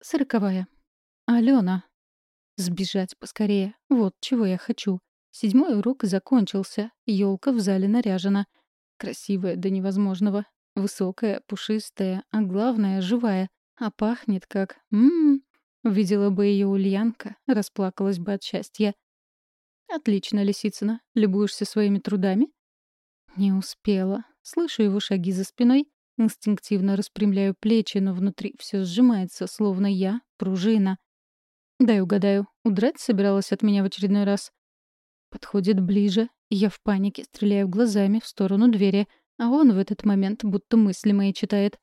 Сороковая. Алена. Сбежать поскорее. Вот чего я хочу. Седьмой урок закончился. Ёлка в зале наряжена. Красивая до невозможного. Высокая, пушистая, а главное — живая. А пахнет как... Ммм. Увидела бы ее Ульянка, расплакалась бы от счастья. «Отлично, Лисицына. Любуешься своими трудами?» Не успела. Слышу его шаги за спиной, инстинктивно распрямляю плечи, но внутри все сжимается, словно я — пружина. Дай угадаю, удрать собиралась от меня в очередной раз. Подходит ближе, я в панике стреляю глазами в сторону двери, а он в этот момент будто мысли мои читает.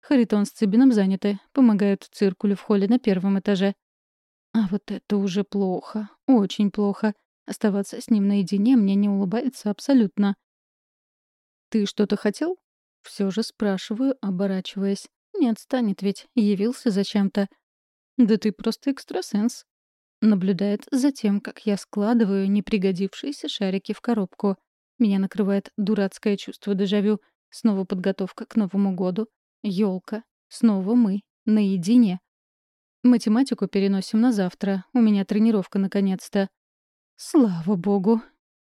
Харитон с Цибином заняты, помогают циркулю в холле на первом этаже. А вот это уже плохо, очень плохо. Оставаться с ним наедине мне не улыбается абсолютно. «Ты что-то хотел?» Все же спрашиваю, оборачиваясь. Не отстанет ведь, явился зачем-то. «Да ты просто экстрасенс», Наблюдает за тем, как я складываю непригодившиеся шарики в коробку. Меня накрывает дурацкое чувство дежавю. Снова подготовка к Новому году. Ёлка. Снова мы. Наедине. Математику переносим на завтра. У меня тренировка наконец-то. Слава богу.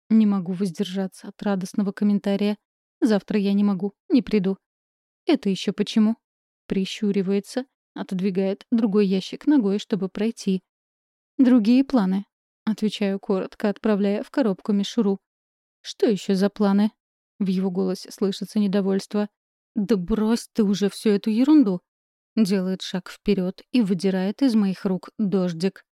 Не могу воздержаться от радостного комментария. Завтра я не могу, не приду. Это еще почему? Прищуривается, отодвигает другой ящик ногой, чтобы пройти. «Другие планы», — отвечаю коротко, отправляя в коробку мишуру. «Что еще за планы?» В его голосе слышится недовольство. «Да брось ты уже всю эту ерунду!» Делает шаг вперед и выдирает из моих рук дождик.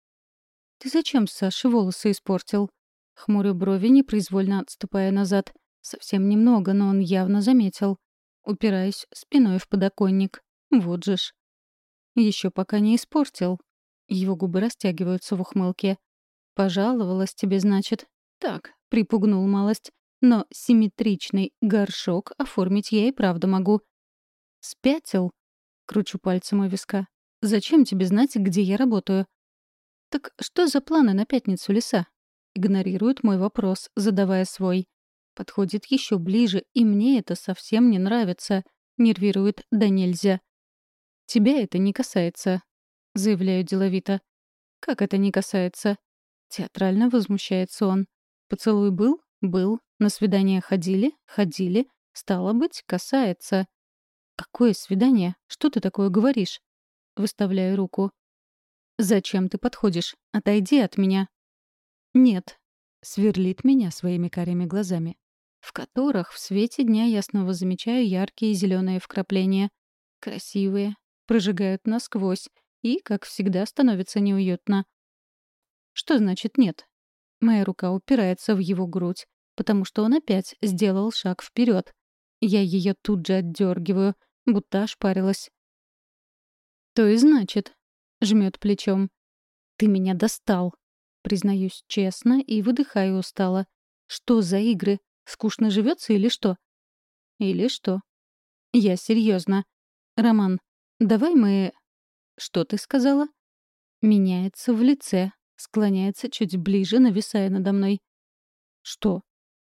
«Ты зачем Саше волосы испортил?» Хмурю брови, непроизвольно отступая назад. Совсем немного, но он явно заметил. Упираюсь спиной в подоконник. Вот же ж. Еще пока не испортил. Его губы растягиваются в ухмылке. «Пожаловалась тебе, значит?» «Так, припугнул малость. Но симметричный горшок оформить я и правда могу». «Спятил?» — кручу пальцем у виска. «Зачем тебе знать, где я работаю?» «Так что за планы на пятницу леса?» Игнорирует мой вопрос, задавая свой. Подходит еще ближе, и мне это совсем не нравится. Нервирует да нельзя. «Тебя это не касается», — заявляю деловито. «Как это не касается?» Театрально возмущается он. «Поцелуй был? Был. На свидание ходили? Ходили. Стало быть, касается». «Какое свидание? Что ты такое говоришь?» Выставляю руку. «Зачем ты подходишь? Отойди от меня». «Нет», — сверлит меня своими карими глазами, в которых в свете дня я снова замечаю яркие зеленые вкрапления. Красивые, прожигают насквозь, и, как всегда, становится неуютно. Что значит «нет»? Моя рука упирается в его грудь, потому что он опять сделал шаг вперед. Я ее тут же отдергиваю, будто ошпарилась. «То и значит», — жмет плечом. «Ты меня достал», — признаюсь честно и выдыхаю устало. «Что за игры? Скучно живется или что?» «Или что?» «Я серьезно. Роман, давай мы «Что ты сказала?» Меняется в лице, склоняется чуть ближе, нависая надо мной. «Что?»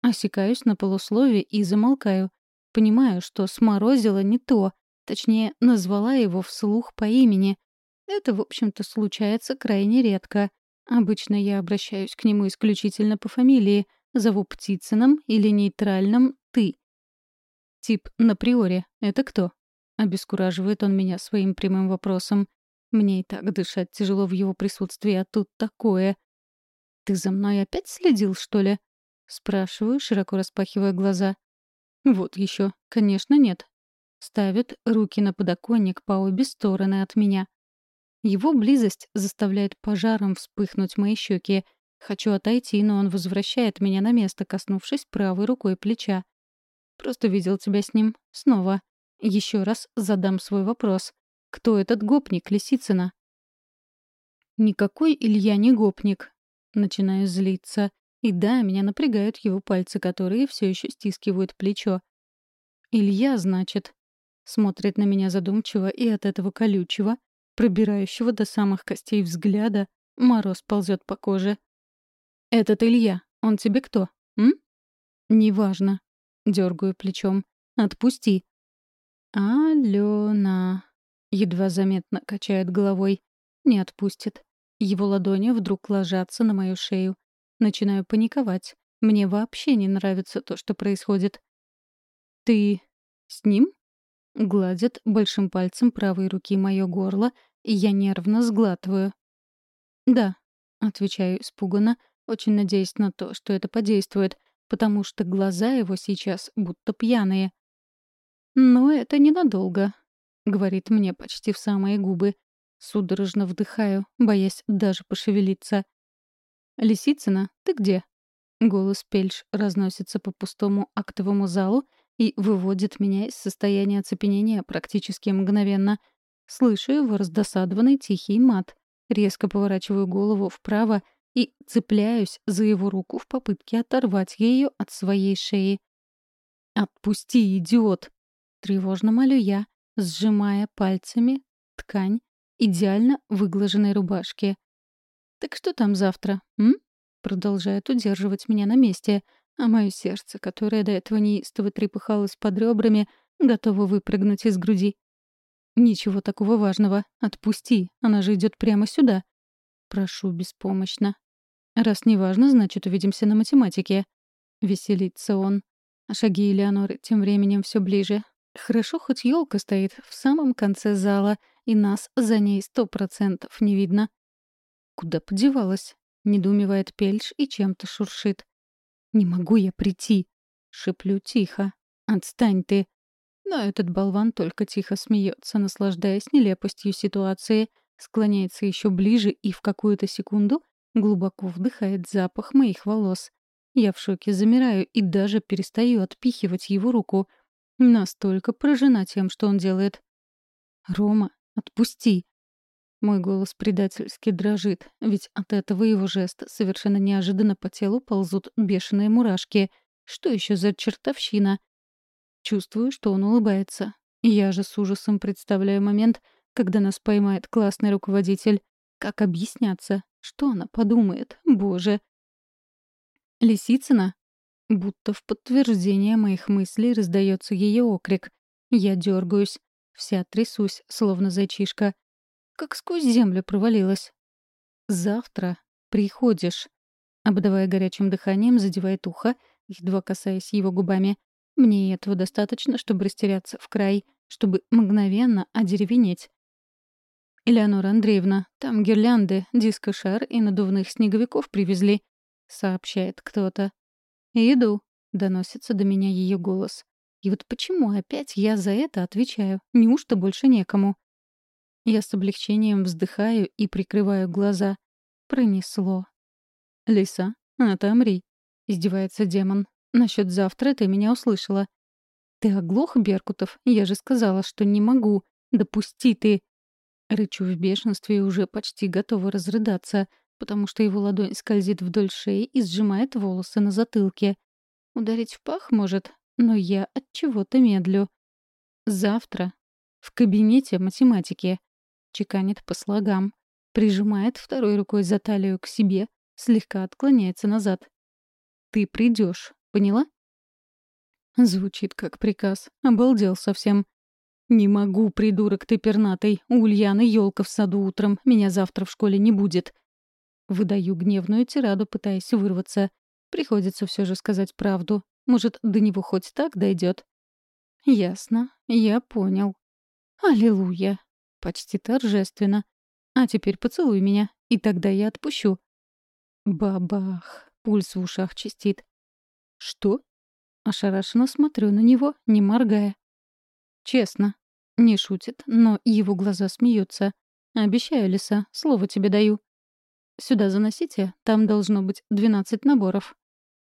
Осекаюсь на полуслове и замолкаю. Понимаю, что сморозила не то, точнее, назвала его вслух по имени. Это, в общем-то, случается крайне редко. Обычно я обращаюсь к нему исключительно по фамилии, зову Птицыным или нейтральным «ты». Тип на приоре — это кто? Обескураживает он меня своим прямым вопросом. Мне и так дышать тяжело в его присутствии, а тут такое. «Ты за мной опять следил, что ли?» Спрашиваю, широко распахивая глаза. «Вот еще, Конечно, нет». Ставит руки на подоконник по обе стороны от меня. Его близость заставляет пожаром вспыхнуть мои щеки. Хочу отойти, но он возвращает меня на место, коснувшись правой рукой плеча. «Просто видел тебя с ним. Снова. Еще раз задам свой вопрос. Кто этот гопник Лисицына? Никакой Илья не гопник. Начинаю злиться. И да, меня напрягают его пальцы, которые все еще стискивают плечо. Илья, значит. Смотрит на меня задумчиво, и от этого колючего, пробирающего до самых костей взгляда, мороз ползет по коже. «Этот Илья, он тебе кто, м?» «Неважно», — дергаю плечом. «Отпусти». «Алена...» Едва заметно качает головой. Не отпустит. Его ладони вдруг ложатся на мою шею. Начинаю паниковать. Мне вообще не нравится то, что происходит. «Ты с ним?» Гладит большим пальцем правой руки мое горло, и я нервно сглатываю. «Да», — отвечаю испуганно, очень надеясь на то, что это подействует, потому что глаза его сейчас будто пьяные. «Но это ненадолго», — говорит мне почти в самые губы. Судорожно вдыхаю, боясь даже пошевелиться. «Лисицына, ты где?» Голос Пельш разносится по пустому актовому залу и выводит меня из состояния оцепенения практически мгновенно. Слышу его раздосадованный тихий мат. Резко поворачиваю голову вправо и цепляюсь за его руку в попытке оторвать ее от своей шеи. «Отпусти, идиот!» — тревожно молю я, сжимая пальцами ткань идеально выглаженной рубашки. «Так что там завтра, м?» Продолжает удерживать меня на месте, а мое сердце, которое до этого неистово трепыхалось под ребрами, готово выпрыгнуть из груди. «Ничего такого важного. Отпусти. Она же идет прямо сюда». Прошу беспомощно. «Раз не важно, значит, увидимся на математике». Веселится он. А шаги Элеоноры тем временем все ближе. Хорошо, хоть елка стоит в самом конце зала, и нас за ней сто процентов не видно. «Куда подевалась?» — недоумевает Пельш и чем-то шуршит. «Не могу я прийти!» — шеплю тихо. «Отстань ты!» Но этот болван только тихо смеется, наслаждаясь нелепостью ситуации, склоняется еще ближе и в какую-то секунду глубоко вдыхает запах моих волос. Я в шоке замираю и даже перестаю отпихивать его руку. Настолько поражена тем, что он делает. «Рома, отпусти!» Мой голос предательски дрожит, ведь от этого его жеста совершенно неожиданно по телу ползут бешеные мурашки. Что еще за чертовщина? Чувствую, что он улыбается. Я же с ужасом представляю момент, когда нас поймает классный руководитель. Как объясняться? Что она подумает? Боже. Лисицына? Будто в подтверждение моих мыслей раздается ее окрик. Я дергаюсь, вся трясусь, словно зайчишка. Как сквозь землю провалилась. «Завтра приходишь», — обдавая горячим дыханием, задевает ухо, едва касаясь его губами. Мне этого достаточно, чтобы растеряться в край, чтобы мгновенно одеревенеть. «Элеонора Андреевна, там гирлянды, дискошар и надувных снеговиков привезли», — сообщает кто-то. «Иду», — доносится до меня ее голос. И вот почему опять я за это отвечаю? Неужто больше некому? Я с облегчением вздыхаю и прикрываю глаза. Пронесло. «Лиса, отомри», — издевается демон. Насчет завтра ты меня услышала. Ты оглох, Беркутов? Я же сказала, что не могу. Допусти ты. Рычу в бешенстве и уже почти готова разрыдаться, потому что его ладонь скользит вдоль шеи и сжимает волосы на затылке. Ударить в пах может, но я от чего-то медлю. Завтра. В кабинете математики. Чеканит по слогам. Прижимает второй рукой за талию к себе, слегка отклоняется назад. Ты придешь, Поняла?» Звучит как приказ. Обалдел совсем. «Не могу, придурок ты пернатый. У Ульяны елка в саду утром. Меня завтра в школе не будет». Выдаю гневную тираду, пытаясь вырваться. Приходится все же сказать правду. Может, до него хоть так дойдет. «Ясно. Я понял. Аллилуйя!» Почти торжественно. «А теперь поцелуй меня, и тогда я отпущу». Бабах. Пульс в ушах чистит. «Что?» Ошарашенно смотрю на него, не моргая. «Честно». Не шутит, но его глаза смеются. «Обещаю, Лиса, слово тебе даю». «Сюда заносите, там должно быть двенадцать наборов».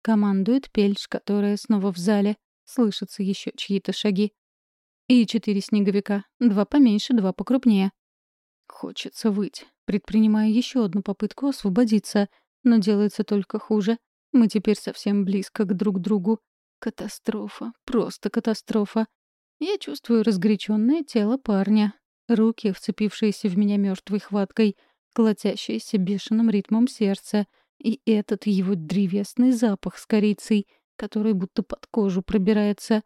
Командует Пельч, которая снова в зале. Слышатся еще чьи-то шаги. И четыре снеговика. Два поменьше, два покрупнее. Хочется выть. Предпринимаю еще одну попытку освободиться, но делается только хуже. Мы теперь совсем близко к друг другу. Катастрофа. Просто катастрофа. Я чувствую разгоряченное тело парня. Руки, вцепившиеся в меня мертвой хваткой, колотящиеся бешеным ритмом сердца. И этот его древесный запах с корицей, который будто под кожу пробирается.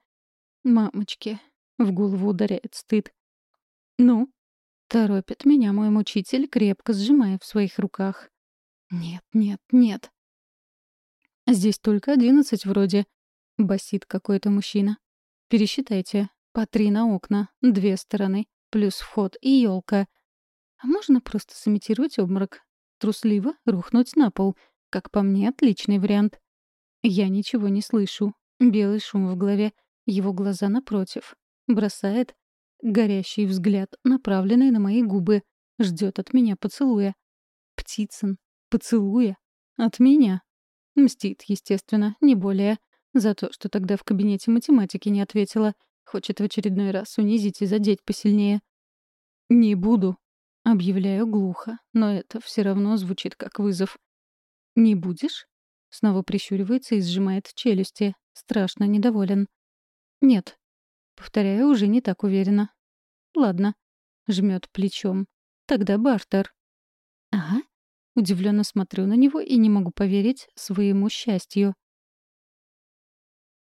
Мамочки. В голову ударяет стыд. «Ну?» Торопит меня мой мучитель, крепко сжимая в своих руках. Нет, нет, нет. Здесь только одиннадцать вроде. Басит какой-то мужчина. Пересчитайте. По три на окна, две стороны, плюс вход и елка. А можно просто сымитировать обморок? Трусливо рухнуть на пол. Как по мне, отличный вариант. Я ничего не слышу. Белый шум в голове. Его глаза напротив. Бросает горящий взгляд, направленный на мои губы. Ждет от меня поцелуя. Птицын. Поцелуя. От меня. Мстит, естественно, не более. За то, что тогда в кабинете математики не ответила. Хочет в очередной раз унизить и задеть посильнее. «Не буду», — объявляю глухо, но это все равно звучит как вызов. «Не будешь?» — снова прищуривается и сжимает челюсти. Страшно недоволен. «Нет». Повторяю уже не так уверенно. «Ладно». Жмет плечом. «Тогда бартер». «Ага». Удивленно смотрю на него и не могу поверить своему счастью.